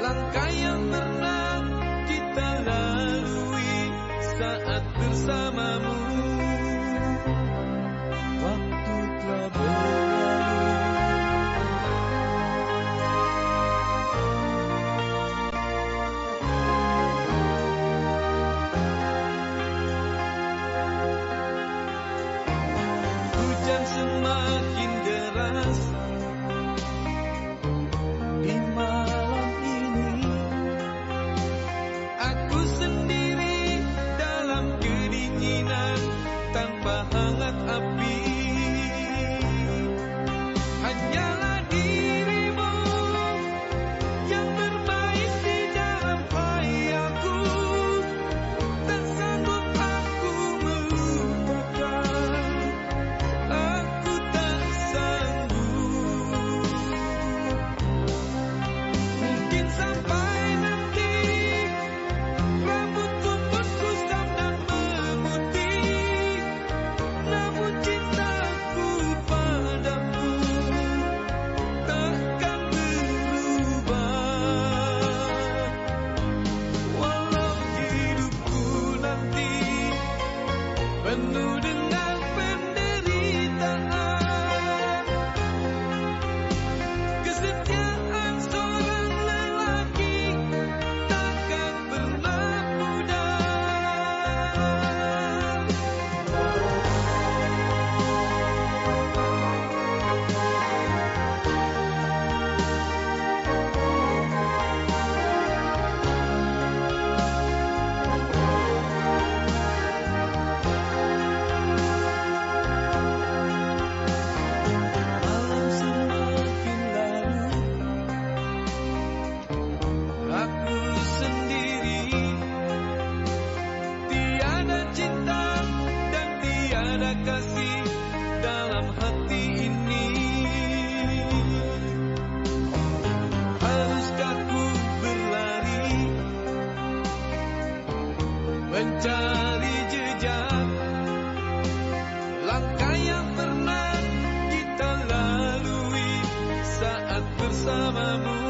langkah yang pernah kita lalui saat bersamamu. Waktu telah berlalu. ada dalam hati ini. Haruskah ku berlari? Mencari jejak. Langkah yang pernah kita lalui Saat bersamamu.